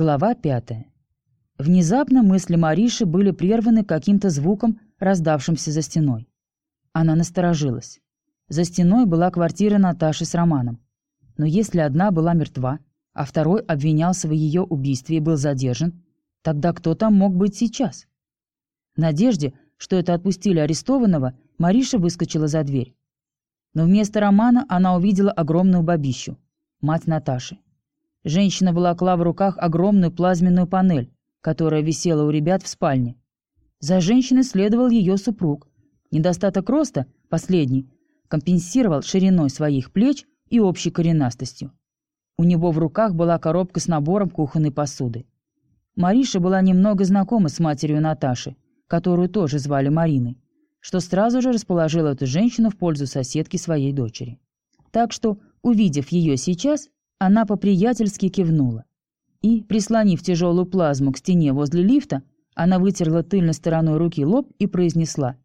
Глава пятая. Внезапно мысли Мариши были прерваны каким-то звуком, раздавшимся за стеной. Она насторожилась. За стеной была квартира Наташи с Романом. Но если одна была мертва, а второй обвинялся в ее убийстве и был задержан, тогда кто там мог быть сейчас? В надежде, что это отпустили арестованного, Мариша выскочила за дверь. Но вместо Романа она увидела огромную бабищу, мать Наташи. Женщина волокла в руках огромную плазменную панель, которая висела у ребят в спальне. За женщиной следовал ее супруг. Недостаток роста, последний, компенсировал шириной своих плеч и общей коренастостью. У него в руках была коробка с набором кухонной посуды. Мариша была немного знакома с матерью Наташи, которую тоже звали Мариной, что сразу же расположила эту женщину в пользу соседки своей дочери. Так что, увидев ее сейчас, она по-приятельски кивнула. И, прислонив тяжелую плазму к стене возле лифта, она вытерла тыльной стороной руки лоб и произнесла.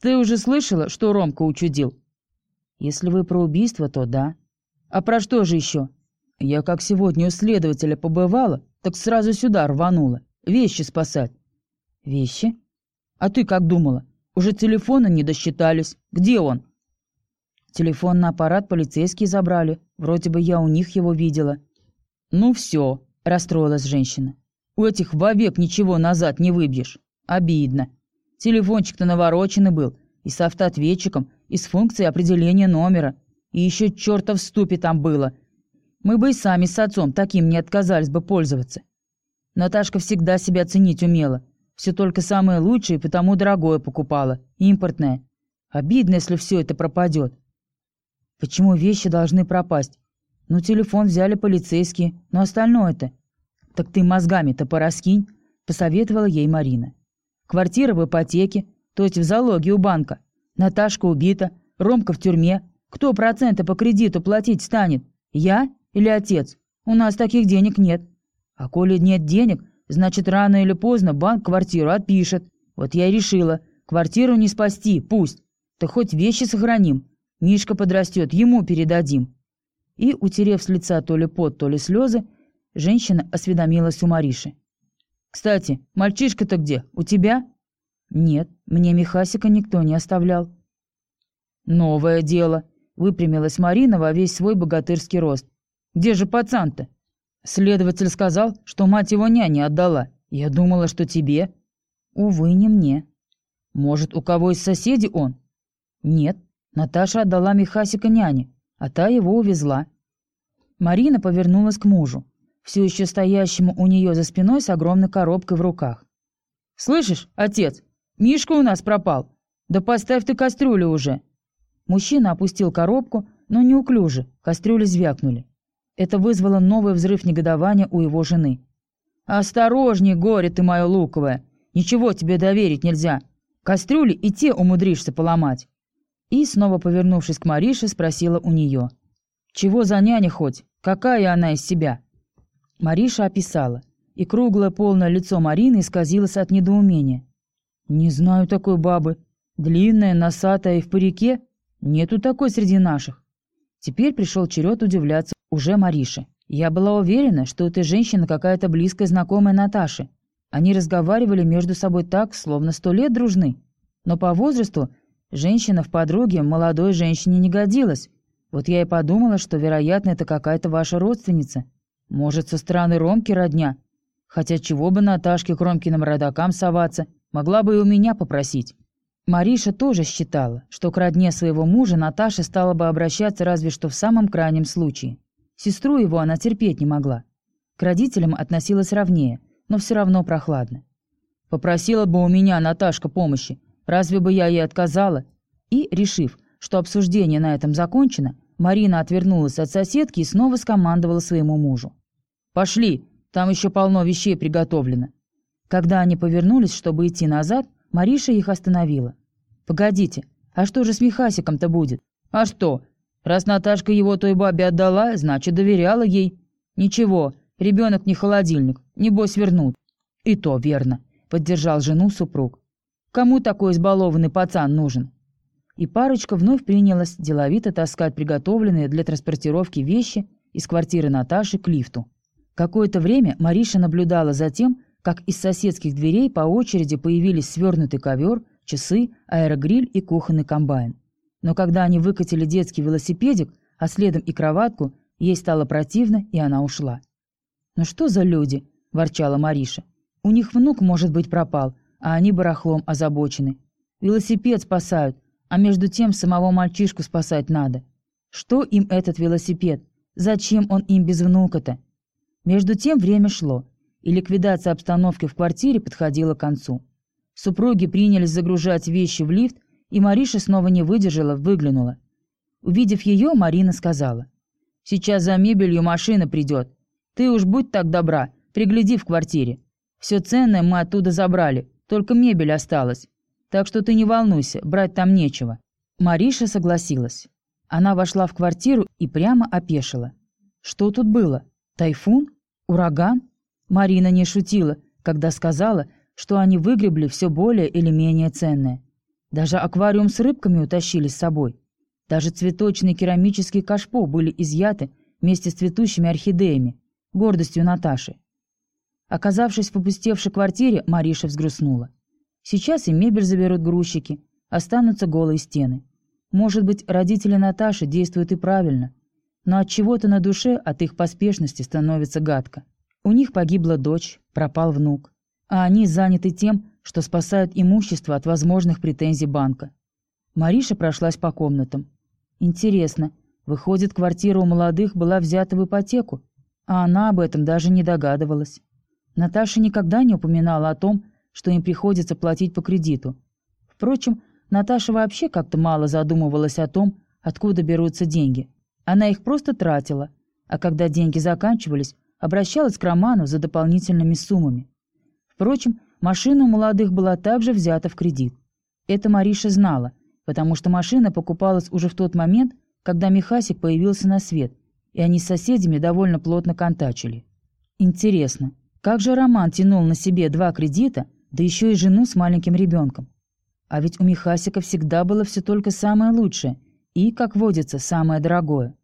«Ты уже слышала, что Ромка учудил?» «Если вы про убийство, то да». «А про что же еще?» Я как сегодня у следователя побывала, так сразу сюда рванула. Вещи спасать. Вещи? А ты как думала? Уже телефона не досчитались. Где он? Телефонный аппарат полицейские забрали. Вроде бы я у них его видела. Ну все, расстроилась женщина. У этих вовек ничего назад не выбьешь. Обидно. Телефончик-то навороченный был. И с автоответчиком, и с функцией определения номера. И еще чертов ступе там было — мы бы и сами с отцом таким не отказались бы пользоваться. Наташка всегда себя ценить умела. Все только самое лучшее потому дорогое покупала. Импортное. Обидно, если все это пропадет. Почему вещи должны пропасть? Ну, телефон взяли полицейские, но остальное-то... Так ты мозгами-то пораскинь, посоветовала ей Марина. Квартира в ипотеке, то есть в залоге у банка. Наташка убита, Ромка в тюрьме. Кто проценты по кредиту платить станет? Я или отец. У нас таких денег нет. А коли нет денег, значит, рано или поздно банк квартиру отпишет. Вот я и решила. Квартиру не спасти, пусть. Да хоть вещи сохраним. Мишка подрастет, ему передадим». И, утерев с лица то ли пот, то ли слезы, женщина осведомилась у Мариши. «Кстати, мальчишка-то где? У тебя?» «Нет, мне Михасика никто не оставлял». «Новое дело», — выпрямилась Марина во весь свой богатырский рост. Где же пацан-то?» Следователь сказал, что мать его няне отдала. Я думала, что тебе. Увы, не мне. Может, у кого из соседей он? Нет, Наташа отдала Михасика няне, а та его увезла. Марина повернулась к мужу, все еще стоящему у нее за спиной с огромной коробкой в руках. «Слышишь, отец, Мишка у нас пропал. Да поставь ты кастрюлю уже». Мужчина опустил коробку, но неуклюже, кастрюли звякнули. Это вызвало новый взрыв негодования у его жены. «Осторожней, горе ты мое луковое! Ничего тебе доверить нельзя! Кастрюли и те умудришься поломать!» И, снова повернувшись к Марише, спросила у нее. «Чего за няня хоть? Какая она из себя?» Мариша описала, и круглое полное лицо Марины исказилось от недоумения. «Не знаю такой бабы. Длинная, носатая и в парике? Нету такой среди наших». Теперь пришел черед удивляться уже Марише. Я была уверена, что эта женщина какая-то близкая знакомая Наташи. Они разговаривали между собой так, словно сто лет дружны. Но по возрасту женщина в подруге молодой женщине не годилась. Вот я и подумала, что, вероятно, это какая-то ваша родственница. Может, со стороны Ромки родня. Хотя чего бы Наташке к Ромкиным родакам соваться, могла бы и у меня попросить. Мариша тоже считала, что к родне своего мужа Наташа стала бы обращаться разве что в самом крайнем случае. Сестру его она терпеть не могла. К родителям относилась ровнее, но все равно прохладно. «Попросила бы у меня Наташка помощи, разве бы я ей отказала?» И, решив, что обсуждение на этом закончено, Марина отвернулась от соседки и снова скомандовала своему мужу. «Пошли, там еще полно вещей приготовлено». Когда они повернулись, чтобы идти назад, Мариша их остановила. «Погодите, а что же с Михасиком-то будет?» «А что? Раз Наташка его той бабе отдала, значит, доверяла ей. Ничего, ребенок не холодильник, небось вернут. И то верно, поддержал жену супруг. Кому такой избалованный пацан нужен? И парочка вновь принялась деловито таскать приготовленные для транспортировки вещи из квартиры Наташи к лифту. Какое-то время Мариша наблюдала за тем, как из соседских дверей по очереди появились свернутый ковер, часы, аэрогриль и кухонный комбайн. Но когда они выкатили детский велосипедик, а следом и кроватку, ей стало противно, и она ушла. «Ну что за люди?» – ворчала Мариша. «У них внук, может быть, пропал, а они барахлом озабочены. Велосипед спасают, а между тем самого мальчишку спасать надо. Что им этот велосипед? Зачем он им без внука-то?» Между тем время шло, и ликвидация обстановки в квартире подходила к концу. Супруги принялись загружать вещи в лифт, и Мариша снова не выдержала, выглянула. Увидев ее, Марина сказала. «Сейчас за мебелью машина придет. Ты уж будь так добра, пригляди в квартире. Все ценное мы оттуда забрали, только мебель осталась. Так что ты не волнуйся, брать там нечего». Мариша согласилась. Она вошла в квартиру и прямо опешила. Что тут было? Тайфун? Ураган? Марина не шутила, когда сказала, что они выгребли все более или менее ценное. Даже аквариум с рыбками утащили с собой. Даже цветочные керамические кашпо были изъяты вместе с цветущими орхидеями, гордостью Наташи. Оказавшись в опустевшей квартире, Мариша взгрустнула. Сейчас и мебель заберут грузчики, останутся голые стены. Может быть, родители Наташи действуют и правильно, но от чего-то на душе от их поспешности становится гадко. У них погибла дочь, пропал внук а они заняты тем, что спасают имущество от возможных претензий банка. Мариша прошлась по комнатам. Интересно, выходит, квартира у молодых была взята в ипотеку, а она об этом даже не догадывалась. Наташа никогда не упоминала о том, что им приходится платить по кредиту. Впрочем, Наташа вообще как-то мало задумывалась о том, откуда берутся деньги. Она их просто тратила, а когда деньги заканчивались, обращалась к Роману за дополнительными суммами. Впрочем, машина у молодых была также взята в кредит. Это Мариша знала, потому что машина покупалась уже в тот момент, когда Михасик появился на свет, и они с соседями довольно плотно контачили. Интересно, как же Роман тянул на себе два кредита, да еще и жену с маленьким ребенком? А ведь у Михасика всегда было все только самое лучшее и, как водится, самое дорогое.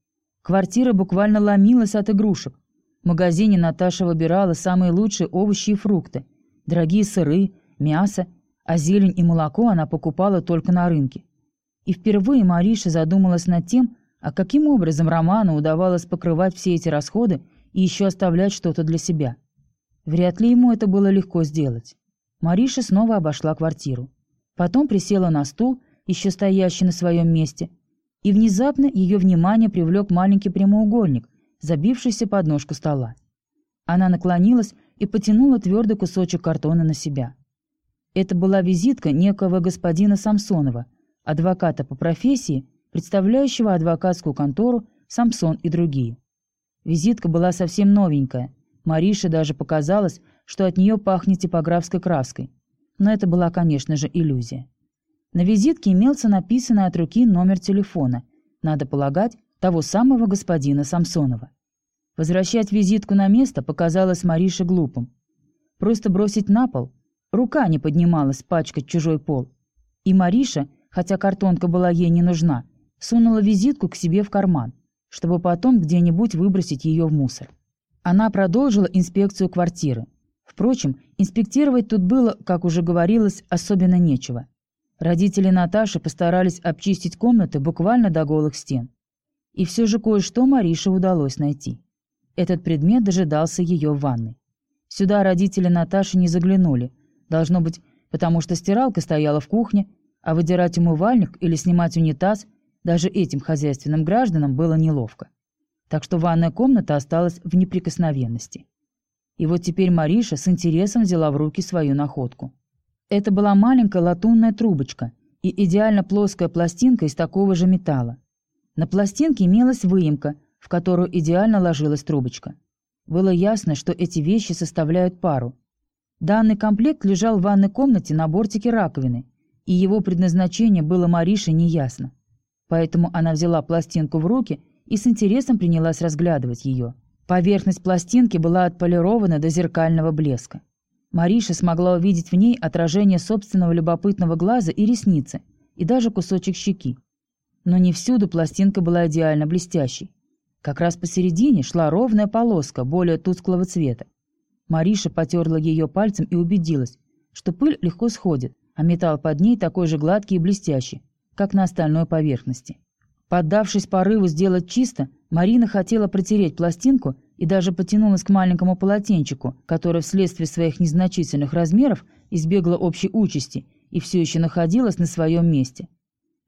Квартира буквально ломилась от игрушек. В магазине Наташа выбирала самые лучшие овощи и фрукты – Дорогие сыры, мясо, а зелень и молоко она покупала только на рынке. И впервые Мариша задумалась над тем, а каким образом Роману удавалось покрывать все эти расходы и еще оставлять что-то для себя. Вряд ли ему это было легко сделать. Мариша снова обошла квартиру. Потом присела на стул, еще стоящий на своем месте, и внезапно ее внимание привлек маленький прямоугольник, забившийся под ножку стола. Она наклонилась и потянула твердый кусочек картона на себя. Это была визитка некого господина Самсонова, адвоката по профессии, представляющего адвокатскую контору «Самсон и другие». Визитка была совсем новенькая. Марише даже показалось, что от нее пахнет типографской краской. Но это была, конечно же, иллюзия. На визитке имелся написанный от руки номер телефона, надо полагать, того самого господина Самсонова. Возвращать визитку на место показалось Марише глупым. Просто бросить на пол. Рука не поднималась пачкать чужой пол. И Мариша, хотя картонка была ей не нужна, сунула визитку к себе в карман, чтобы потом где-нибудь выбросить ее в мусор. Она продолжила инспекцию квартиры. Впрочем, инспектировать тут было, как уже говорилось, особенно нечего. Родители Наташи постарались обчистить комнаты буквально до голых стен. И все же кое-что Марише удалось найти. Этот предмет дожидался ее в ванной. Сюда родители Наташи не заглянули. Должно быть, потому что стиралка стояла в кухне, а выдирать умывальник или снимать унитаз даже этим хозяйственным гражданам было неловко. Так что ванная комната осталась в неприкосновенности. И вот теперь Мариша с интересом взяла в руки свою находку. Это была маленькая латунная трубочка и идеально плоская пластинка из такого же металла. На пластинке имелась выемка, в которую идеально ложилась трубочка. Было ясно, что эти вещи составляют пару. Данный комплект лежал в ванной комнате на бортике раковины, и его предназначение было Марише неясно. Поэтому она взяла пластинку в руки и с интересом принялась разглядывать ее. Поверхность пластинки была отполирована до зеркального блеска. Мариша смогла увидеть в ней отражение собственного любопытного глаза и ресницы, и даже кусочек щеки. Но не всюду пластинка была идеально блестящей. Как раз посередине шла ровная полоска, более тусклого цвета. Мариша потерла ее пальцем и убедилась, что пыль легко сходит, а металл под ней такой же гладкий и блестящий, как на остальной поверхности. Поддавшись порыву сделать чисто, Марина хотела протереть пластинку и даже потянулась к маленькому полотенчику, которое вследствие своих незначительных размеров избегло общей участи и все еще находилось на своем месте.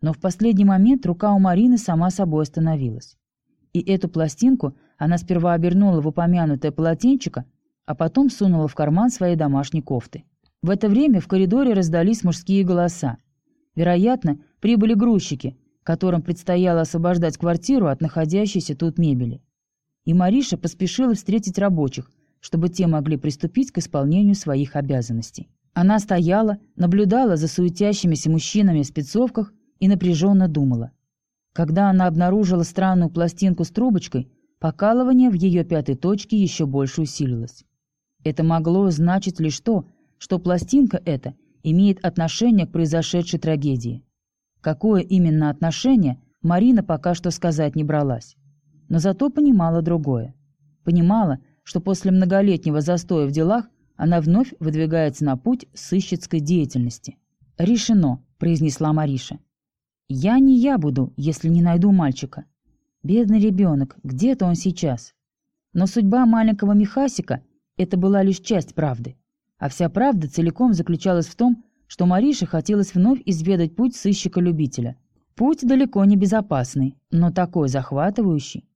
Но в последний момент рука у Марины сама собой остановилась. И эту пластинку она сперва обернула в упомянутое полотенчико, а потом сунула в карман своей домашней кофты. В это время в коридоре раздались мужские голоса. Вероятно, прибыли грузчики, которым предстояло освобождать квартиру от находящейся тут мебели. И Мариша поспешила встретить рабочих, чтобы те могли приступить к исполнению своих обязанностей. Она стояла, наблюдала за суетящимися мужчинами в спецовках и напряженно думала. Когда она обнаружила странную пластинку с трубочкой, покалывание в ее пятой точке еще больше усилилось. Это могло значить лишь то, что пластинка эта имеет отношение к произошедшей трагедии. Какое именно отношение, Марина пока что сказать не бралась. Но зато понимала другое. Понимала, что после многолетнего застоя в делах она вновь выдвигается на путь сыщицкой деятельности. «Решено», — произнесла Мариша. «Я не я буду, если не найду мальчика. Бедный ребенок, где-то он сейчас». Но судьба маленького Михасика — это была лишь часть правды. А вся правда целиком заключалась в том, что Марише хотелось вновь изведать путь сыщика-любителя. Путь далеко не безопасный, но такой захватывающий.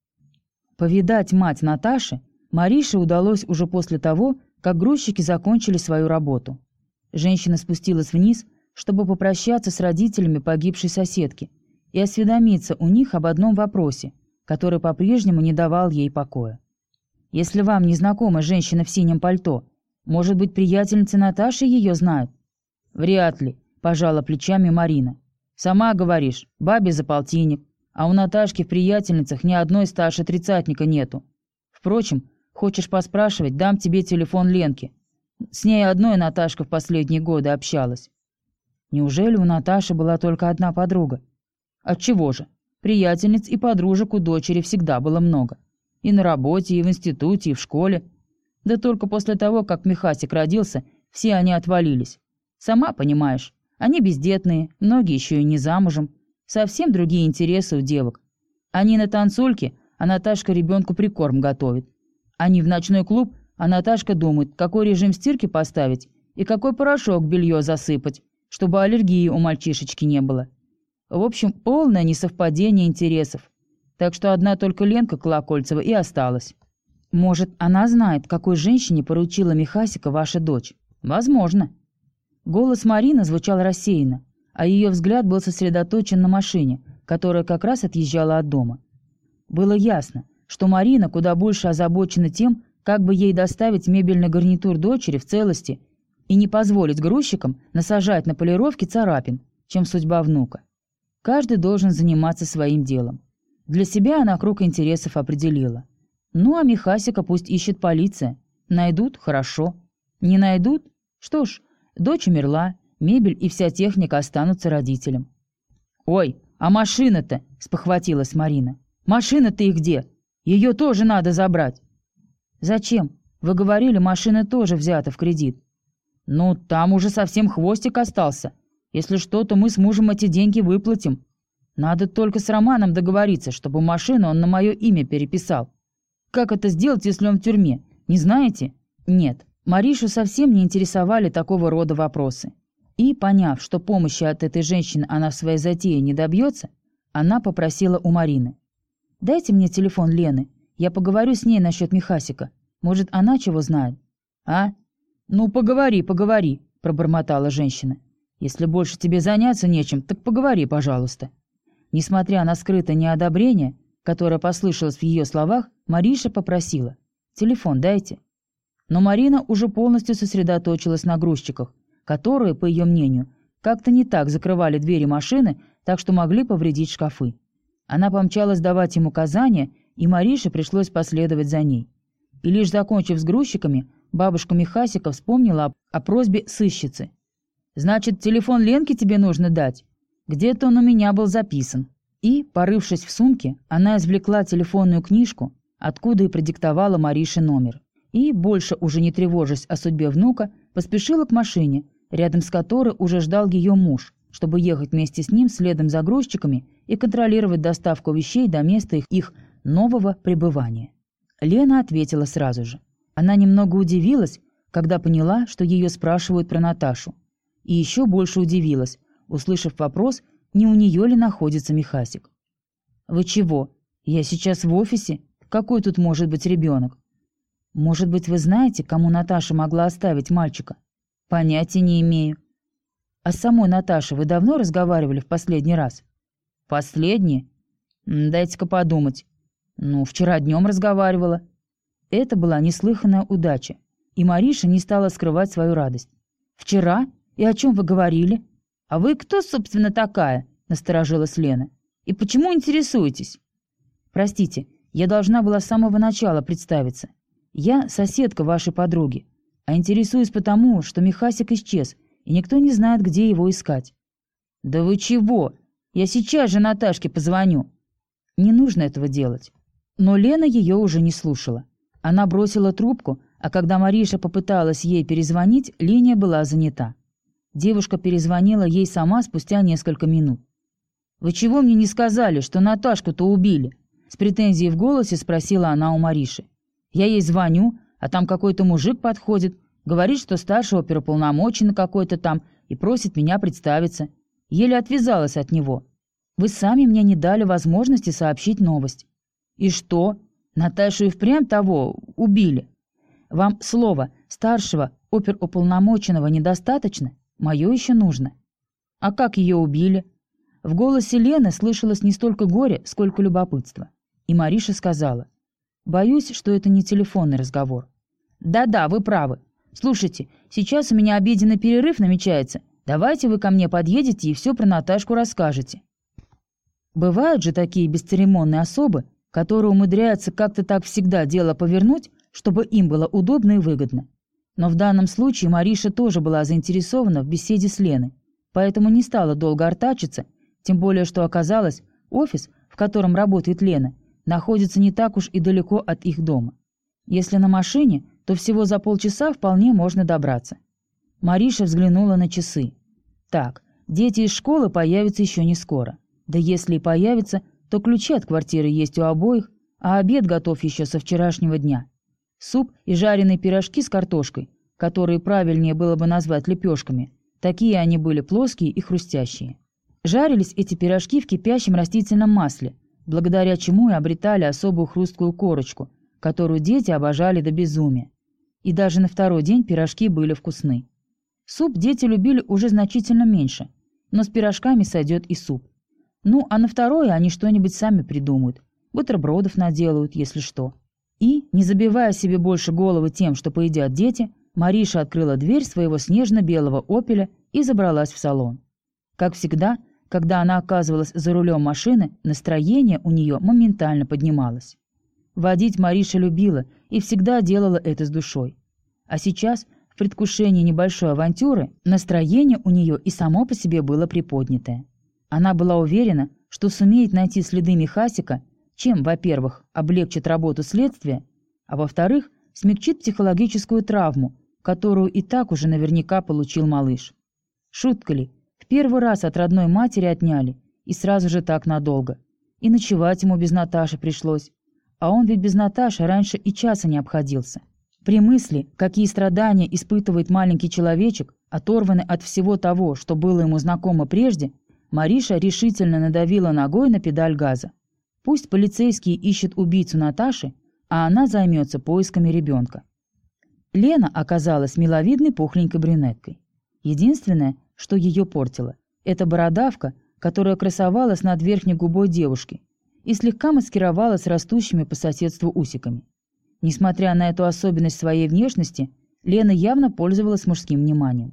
Повидать мать Наташи Марише удалось уже после того, как грузчики закончили свою работу. Женщина спустилась вниз, чтобы попрощаться с родителями погибшей соседки и осведомиться у них об одном вопросе, который по-прежнему не давал ей покоя. «Если вам не знакома женщина в синем пальто, может быть, приятельницы Наташи ее знают?» «Вряд ли», — пожала плечами Марина. «Сама говоришь, бабе за полтинник, а у Наташки в приятельницах ни одной старше тридцатника нету. Впрочем, хочешь поспрашивать, дам тебе телефон Ленки. С ней одной Наташка в последние годы общалась». Неужели у Наташи была только одна подруга? Отчего же? Приятельниц и подружек у дочери всегда было много. И на работе, и в институте, и в школе. Да только после того, как Михасик родился, все они отвалились. Сама понимаешь, они бездетные, многие еще и не замужем. Совсем другие интересы у девок. Они на танцульке, а Наташка ребенку прикорм готовит. Они в ночной клуб, а Наташка думает, какой режим стирки поставить и какой порошок белье засыпать, чтобы аллергии у мальчишечки не было. В общем, полное несовпадение интересов. Так что одна только Ленка Колокольцева и осталась. Может, она знает, какой женщине поручила Михасика ваша дочь? Возможно. Голос Марины звучал рассеянно, а ее взгляд был сосредоточен на машине, которая как раз отъезжала от дома. Было ясно, что Марина куда больше озабочена тем, как бы ей доставить мебельный гарнитур дочери в целости и не позволить грузчикам насажать на полировке царапин, чем судьба внука. Каждый должен заниматься своим делом. Для себя она круг интересов определила. Ну, а Михасика пусть ищет полиция. Найдут – хорошо. Не найдут – что ж, Дочь умерла, мебель и вся техника останутся родителям. «Ой, а машина-то?» – спохватилась Марина. «Машина-то и где? Ее тоже надо забрать». «Зачем? Вы говорили, машина тоже взята в кредит». «Ну, там уже совсем хвостик остался. Если что, то мы с мужем эти деньги выплатим. Надо только с Романом договориться, чтобы машину он на мое имя переписал. Как это сделать, если он в тюрьме? Не знаете? Нет. Маришу совсем не интересовали такого рода вопросы. И, поняв, что помощи от этой женщины она в своей затее не добьется, она попросила у Марины. «Дайте мне телефон Лены. Я поговорю с ней насчет Михасика. Может, она чего знает?» «А? Ну, поговори, поговори», — пробормотала женщина. «Если больше тебе заняться нечем, так поговори, пожалуйста». Несмотря на скрытое неодобрение, которое послышалось в ее словах, Мариша попросила. «Телефон дайте». Но Марина уже полностью сосредоточилась на грузчиках, которые, по ее мнению, как-то не так закрывали двери машины, так что могли повредить шкафы. Она помчалась давать им указания, и Марише пришлось последовать за ней. И лишь закончив с грузчиками, бабушка Михасика вспомнила о, о просьбе сыщицы. «Значит, телефон Ленки тебе нужно дать? Где-то он у меня был записан». И, порывшись в сумке, она извлекла телефонную книжку, откуда и продиктовала Марише номер. И, больше уже не тревожась о судьбе внука, поспешила к машине, рядом с которой уже ждал ее муж, чтобы ехать вместе с ним следом за грузчиками и контролировать доставку вещей до места их, их нового пребывания. Лена ответила сразу же. Она немного удивилась, когда поняла, что ее спрашивают про Наташу. И еще больше удивилась, услышав вопрос, не у нее ли находится Михасик. «Вы чего? Я сейчас в офисе? Какой тут может быть ребенок?» «Может быть, вы знаете, кому Наташа могла оставить мальчика?» «Понятия не имею». «А с самой Наташей вы давно разговаривали в последний раз?» «Последний? Дайте-ка подумать. Ну, вчера днем разговаривала». Это была неслыханная удача, и Мариша не стала скрывать свою радость. «Вчера? И о чем вы говорили?» «А вы кто, собственно, такая?» – насторожилась Лена. «И почему интересуетесь?» «Простите, я должна была с самого начала представиться. Я соседка вашей подруги, а интересуюсь потому, что Михасик исчез, и никто не знает, где его искать». «Да вы чего? Я сейчас же Наташке позвоню». Не нужно этого делать. Но Лена ее уже не слушала. Она бросила трубку, а когда Мариша попыталась ей перезвонить, линия была занята. Девушка перезвонила ей сама спустя несколько минут. «Вы чего мне не сказали, что Наташку-то убили?» С претензией в голосе спросила она у Мариши. «Я ей звоню, а там какой-то мужик подходит, говорит, что старший оперуполномоченный какой-то там и просит меня представиться. Еле отвязалась от него. Вы сами мне не дали возможности сообщить новость». «И что? Наташу и впрямь того убили? Вам слово старшего оперуполномоченного недостаточно?» Мое еще нужно. А как ее убили? В голосе Лены слышалось не столько горе, сколько любопытство. И Мариша сказала. Боюсь, что это не телефонный разговор. Да-да, вы правы. Слушайте, сейчас у меня обеденный перерыв намечается. Давайте вы ко мне подъедете и все про Наташку расскажете. Бывают же такие бесцеремонные особы, которые умудряются как-то так всегда дело повернуть, чтобы им было удобно и выгодно. Но в данном случае Мариша тоже была заинтересована в беседе с Леной, поэтому не стала долго артачиться, тем более что оказалось, офис, в котором работает Лена, находится не так уж и далеко от их дома. Если на машине, то всего за полчаса вполне можно добраться. Мариша взглянула на часы. Так, дети из школы появятся еще не скоро. Да если и появятся, то ключи от квартиры есть у обоих, а обед готов еще со вчерашнего дня. Суп и жареные пирожки с картошкой, которые правильнее было бы назвать лепешками, такие они были плоские и хрустящие. Жарились эти пирожки в кипящем растительном масле, благодаря чему и обретали особую хрусткую корочку, которую дети обожали до безумия. И даже на второй день пирожки были вкусны. Суп дети любили уже значительно меньше, но с пирожками сойдет и суп. Ну, а на второе они что-нибудь сами придумают. Бутербродов наделают, если что. И, не забивая себе больше головы тем, что поедят дети, Мариша открыла дверь своего снежно-белого «Опеля» и забралась в салон. Как всегда, когда она оказывалась за рулем машины, настроение у нее моментально поднималось. Водить Мариша любила и всегда делала это с душой. А сейчас, в предвкушении небольшой авантюры, настроение у нее и само по себе было приподнятое. Она была уверена, что сумеет найти следы Михасика чем, во-первых, облегчит работу следствия, а во-вторых, смягчит психологическую травму, которую и так уже наверняка получил малыш. Шутка ли, первый раз от родной матери отняли, и сразу же так надолго. И ночевать ему без Наташи пришлось. А он ведь без Наташи раньше и часа не обходился. При мысли, какие страдания испытывает маленький человечек, оторванный от всего того, что было ему знакомо прежде, Мариша решительно надавила ногой на педаль газа. Пусть полицейские ищут убийцу Наташи, а она займется поисками ребенка. Лена оказалась миловидной пухленькой брюнеткой. Единственное, что ее портило, это бородавка, которая красовалась над верхней губой девушки и слегка маскировалась растущими по соседству усиками. Несмотря на эту особенность своей внешности, Лена явно пользовалась мужским вниманием.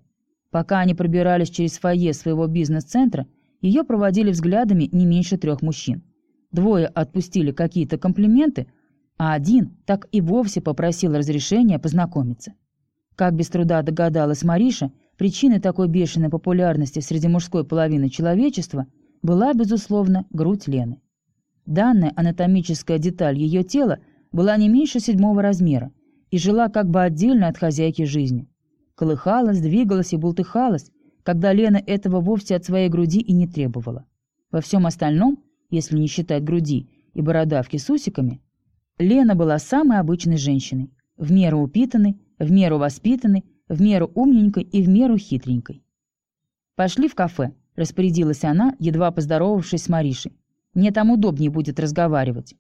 Пока они пробирались через фойе своего бизнес-центра, ее проводили взглядами не меньше трех мужчин. Двое отпустили какие-то комплименты, а один так и вовсе попросил разрешения познакомиться. Как без труда догадалась Мариша, причиной такой бешеной популярности среди мужской половины человечества была, безусловно, грудь Лены. Данная анатомическая деталь ее тела была не меньше седьмого размера и жила как бы отдельно от хозяйки жизни. Колыхалась, двигалась и бултыхалась, когда Лена этого вовсе от своей груди и не требовала. Во всем остальном, если не считать груди и бородавки с усиками, Лена была самой обычной женщиной, в меру упитанной, в меру воспитанной, в меру умненькой и в меру хитренькой. «Пошли в кафе», — распорядилась она, едва поздоровавшись с Маришей. «Мне там удобнее будет разговаривать».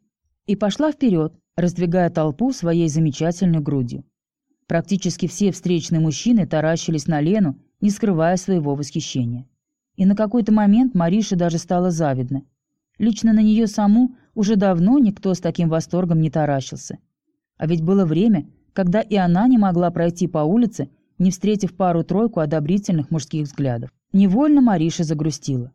И пошла вперед, раздвигая толпу своей замечательной грудью. Практически все встречные мужчины таращились на Лену, не скрывая своего восхищения. И на какой-то момент Марише даже стало завидно. Лично на нее саму уже давно никто с таким восторгом не таращился. А ведь было время, когда и она не могла пройти по улице, не встретив пару-тройку одобрительных мужских взглядов. Невольно Мариша загрустила.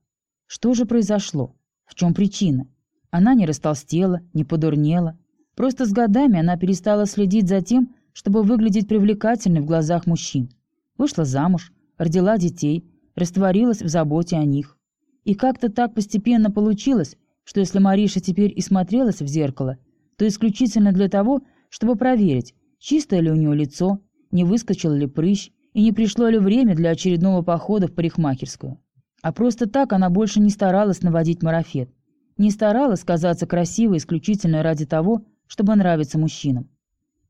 Что же произошло? В чем причина? Она не растолстела, не подурнела. Просто с годами она перестала следить за тем, чтобы выглядеть привлекательной в глазах мужчин. Вышла замуж, родила детей, растворилась в заботе о них. И как-то так постепенно получилось, что если Мариша теперь и смотрелась в зеркало, то исключительно для того, чтобы проверить, чистое ли у нее лицо, не выскочил ли прыщ и не пришло ли время для очередного похода в парикмахерскую. А просто так она больше не старалась наводить марафет. Не старалась казаться красивой исключительно ради того, чтобы нравиться мужчинам.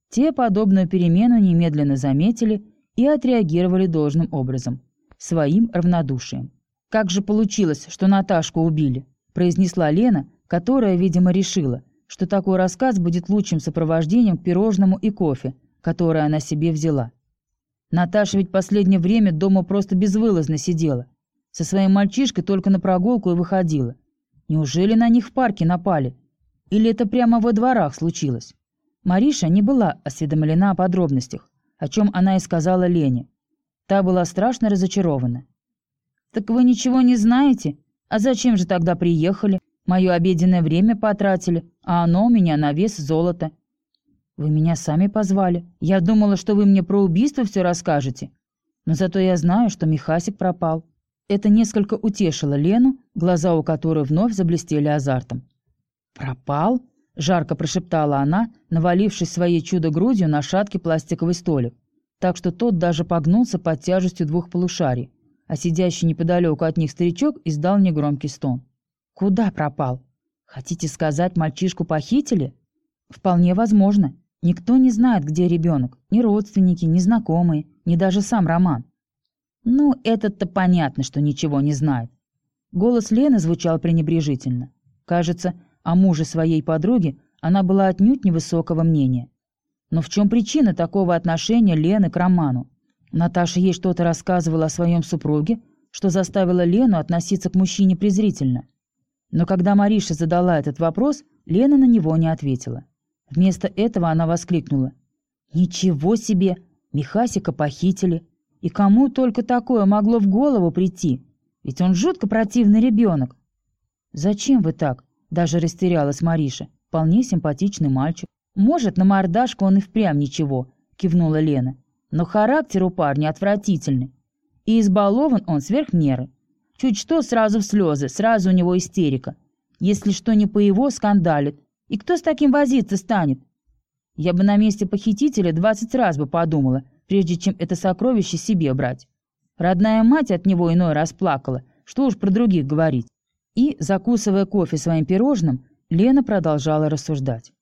Те подобную перемену немедленно заметили и отреагировали должным образом – своим равнодушием. «Как же получилось, что Наташку убили?» – произнесла Лена, которая, видимо, решила, что такой рассказ будет лучшим сопровождением к пирожному и кофе, которое она себе взяла. Наташа ведь последнее время дома просто безвылазно сидела. Со своим мальчишкой только на прогулку и выходила. Неужели на них в парке напали? Или это прямо во дворах случилось? Мариша не была осведомлена о подробностях, о чем она и сказала Лене. Та была страшно разочарована. «Так вы ничего не знаете? А зачем же тогда приехали? Мое обеденное время потратили, а оно у меня на вес золота». «Вы меня сами позвали. Я думала, что вы мне про убийство все расскажете. Но зато я знаю, что Михасик пропал». Это несколько утешило Лену, глаза у которой вновь заблестели азартом. «Пропал?» — жарко прошептала она, навалившись своей чудо-грудью на шаткий пластиковый столик, так что тот даже погнулся под тяжестью двух полушарий, а сидящий неподалеку от них старичок издал негромкий стон. «Куда пропал? Хотите сказать, мальчишку похитили?» «Вполне возможно. Никто не знает, где ребенок. Ни родственники, ни знакомые, ни даже сам Роман». «Ну, этот-то понятно, что ничего не знает». Голос Лены звучал пренебрежительно. Кажется, о муже своей подруги она была отнюдь невысокого мнения. Но в чем причина такого отношения Лены к Роману? Наташа ей что-то рассказывала о своем супруге, что заставило Лену относиться к мужчине презрительно. Но когда Мариша задала этот вопрос, Лена на него не ответила. Вместо этого она воскликнула. «Ничего себе! Михасика похитили! И кому только такое могло в голову прийти? Ведь он жутко противный ребенок!» «Зачем вы так?» Даже растерялась Мариша. Вполне симпатичный мальчик. Может, на мордашку он и впрямь ничего, кивнула Лена. Но характер у парня отвратительный. И избалован он сверх меры. Чуть что, сразу в слезы, сразу у него истерика. Если что не по его, скандалит. И кто с таким возиться станет? Я бы на месте похитителя двадцать раз бы подумала, прежде чем это сокровище себе брать. Родная мать от него иной раз плакала, что уж про других говорить. И, закусывая кофе своим пирожным, Лена продолжала рассуждать.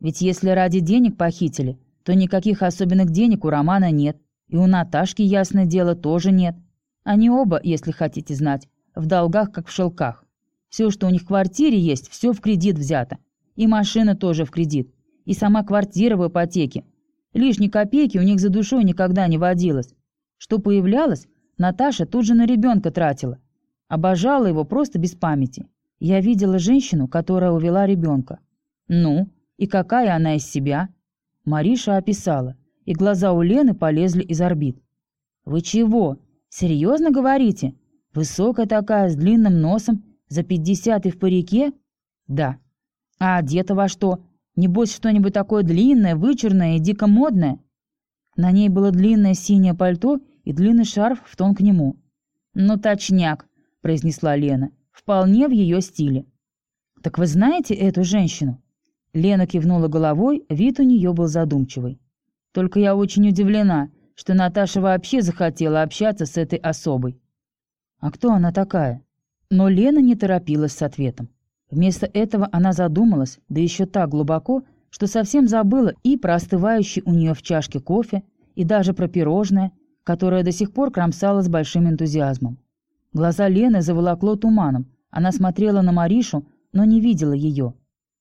Ведь если ради денег похитили, то никаких особенных денег у Романа нет, и у Наташки, ясное дело, тоже нет. Они оба, если хотите знать, в долгах, как в шелках. Все, что у них в квартире есть, все в кредит взято. И машина тоже в кредит. И сама квартира в ипотеке. Лишней копейки у них за душой никогда не водилось. Что появлялось, Наташа тут же на ребенка тратила. Обожала его просто без памяти. Я видела женщину, которая увела ребенка. Ну, и какая она из себя? Мариша описала, и глаза у Лены полезли из орбит. «Вы чего? Серьезно говорите? Высокая такая, с длинным носом, за пятьдесят и в парике?» «Да». «А одета во что? Небось, что-нибудь такое длинное, вычурное и дико модное?» На ней было длинное синее пальто и длинный шарф в тон к нему. «Ну, точняк», — произнесла Лена. вполне в ее стиле. «Так вы знаете эту женщину?» Лена кивнула головой, вид у нее был задумчивый. «Только я очень удивлена, что Наташа вообще захотела общаться с этой особой». «А кто она такая?» Но Лена не торопилась с ответом. Вместо этого она задумалась, да еще так глубоко, что совсем забыла и про остывающий у нее в чашке кофе, и даже про пирожное, которое до сих пор кромсала с большим энтузиазмом. Глаза Лены заволокло туманом. Она смотрела на Маришу, но не видела ее.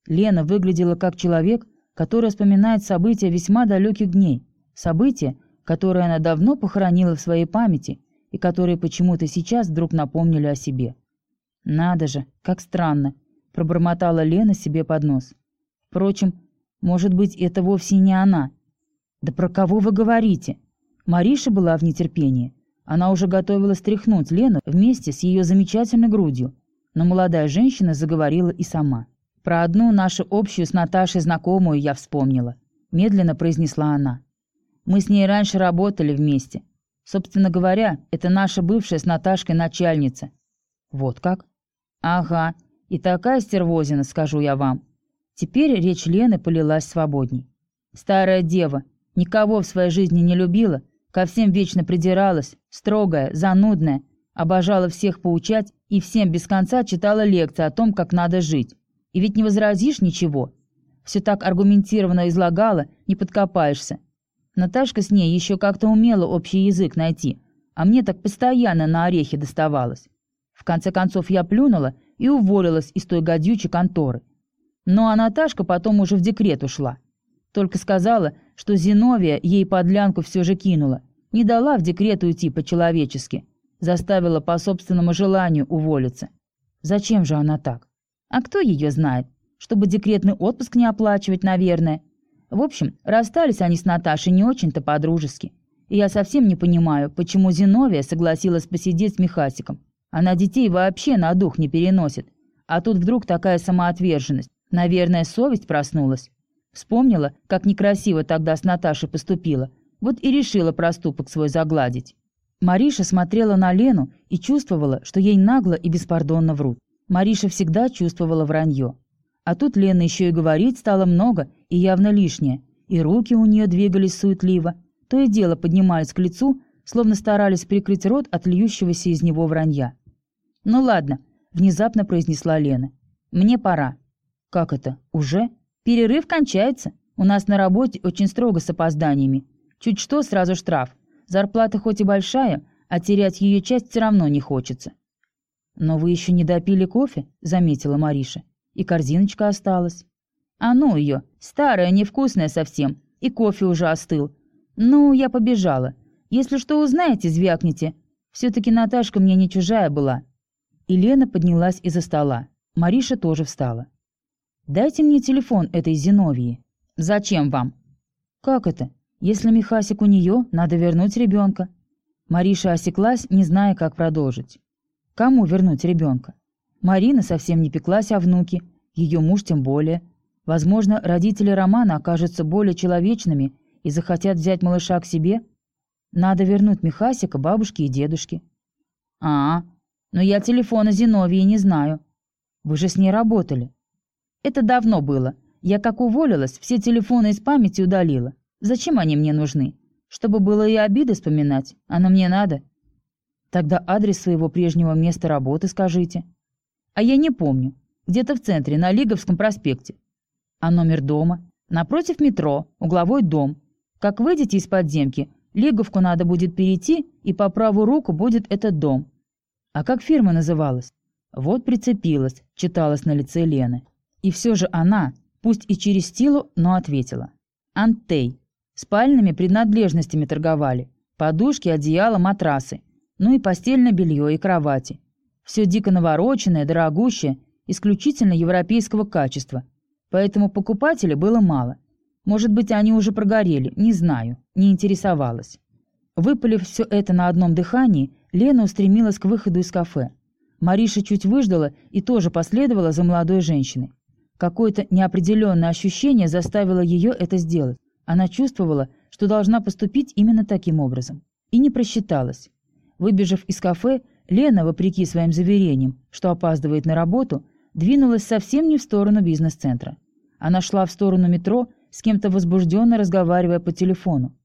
Лена выглядела как человек, который вспоминает события весьма далеких дней, события, которые она давно похоронила в своей памяти и которые почему-то сейчас вдруг напомнили о себе. «Надо же, как странно», — пробормотала Лена себе под нос. «Впрочем, может быть, это вовсе не она». «Да про кого вы говорите?» Мариша была в нетерпении. Она уже готовилась тряхнуть Лену вместе с ее замечательной грудью, но молодая женщина заговорила и сама. «Про одну нашу общую с Наташей знакомую я вспомнила», — медленно произнесла она. «Мы с ней раньше работали вместе. Собственно говоря, это наша бывшая с Наташкой начальница». «Вот как?» «Ага, и такая стервозина, скажу я вам». Теперь речь Лены полилась свободней. «Старая дева, никого в своей жизни не любила, Ко всем вечно придиралась, строгая, занудная, обожала всех поучать и всем без конца читала лекции о том, как надо жить. И ведь не возразишь ничего. Все так аргументированно излагала, не подкопаешься. Наташка с ней еще как-то умела общий язык найти, а мне так постоянно на орехи доставалось. В конце концов я плюнула и уволилась из той гадючей конторы. Ну а Наташка потом уже в декрет ушла. Только сказала, что Зиновия ей подлянку все же кинула. Не дала в декрет уйти по-человечески. Заставила по собственному желанию уволиться. Зачем же она так? А кто ее знает? Чтобы декретный отпуск не оплачивать, наверное. В общем, расстались они с Наташей не очень-то по-дружески. И я совсем не понимаю, почему Зиновия согласилась посидеть с Михасиком. Она детей вообще на дух не переносит. А тут вдруг такая самоотверженность. Наверное, совесть проснулась. Вспомнила, как некрасиво тогда с Наташей поступила, вот и решила проступок свой загладить. Мариша смотрела на Лену и чувствовала, что ей нагло и беспардонно врут. Мариша всегда чувствовала вранье. А тут Лена еще и говорить стало много и явно лишнее, и руки у нее двигались суетливо, то и дело поднимались к лицу, словно старались прикрыть рот от льющегося из него вранья. «Ну ладно», — внезапно произнесла Лена. «Мне пора». «Как это? Уже?» Перерыв кончается. У нас на работе очень строго с опозданиями. Чуть что, сразу штраф. Зарплата хоть и большая, а терять ее часть все равно не хочется. «Но вы еще не допили кофе?» — заметила Мариша. «И корзиночка осталась». «А ну ее, старая, невкусная совсем, и кофе уже остыл. Ну, я побежала. Если что узнаете, звякните. Все-таки Наташка мне не чужая была». И Лена поднялась из-за стола. Мариша тоже встала. «Дайте мне телефон этой Зиновии». «Зачем вам?» «Как это? Если Михасик у нее, надо вернуть ребенка». Мариша осеклась, не зная, как продолжить. «Кому вернуть ребенка?» Марина совсем не пеклась о внуке, ее муж тем более. Возможно, родители Романа окажутся более человечными и захотят взять малыша к себе. Надо вернуть Михасика бабушке и дедушке. «А, но я телефона Зиновии не знаю. Вы же с ней работали». Это давно было. Я как уволилась, все телефоны из памяти удалила. Зачем они мне нужны? Чтобы было и обиды вспоминать. Оно мне надо. Тогда адрес своего прежнего места работы скажите. А я не помню. Где-то в центре, на Лиговском проспекте. А номер дома? Напротив метро, угловой дом. Как выйдете из подземки, Лиговку надо будет перейти, и по правую руку будет этот дом. А как фирма называлась? Вот прицепилась, читалась на лице Лены. И все же она, пусть и через стилу, но ответила. «Антей. Спальными принадлежностями торговали. Подушки, одеяла, матрасы. Ну и постельное белье и кровати. Все дико навороченное, дорогущее, исключительно европейского качества. Поэтому покупателей было мало. Может быть, они уже прогорели, не знаю, не интересовалась. Выпалив все это на одном дыхании, Лена устремилась к выходу из кафе. Мариша чуть выждала и тоже последовала за молодой женщиной. Какое-то неопределенное ощущение заставило ее это сделать. Она чувствовала, что должна поступить именно таким образом. И не просчиталась. Выбежав из кафе, Лена, вопреки своим заверениям, что опаздывает на работу, двинулась совсем не в сторону бизнес-центра. Она шла в сторону метро, с кем-то возбужденно разговаривая по телефону.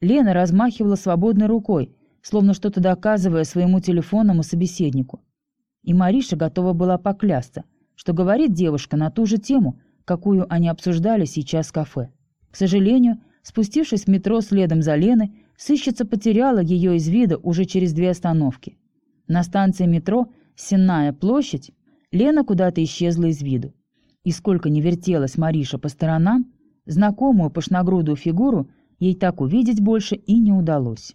Лена размахивала свободной рукой, словно что-то доказывая своему телефонному собеседнику. И Мариша готова была поклясться, что говорит девушка на ту же тему, какую они обсуждали сейчас в кафе. К сожалению, спустившись в метро следом за Леной, сыщица потеряла ее из вида уже через две остановки. На станции метро «Сенная площадь» Лена куда-то исчезла из виду. И сколько не вертелась Мариша по сторонам, знакомую пышногрудую фигуру ей так увидеть больше и не удалось.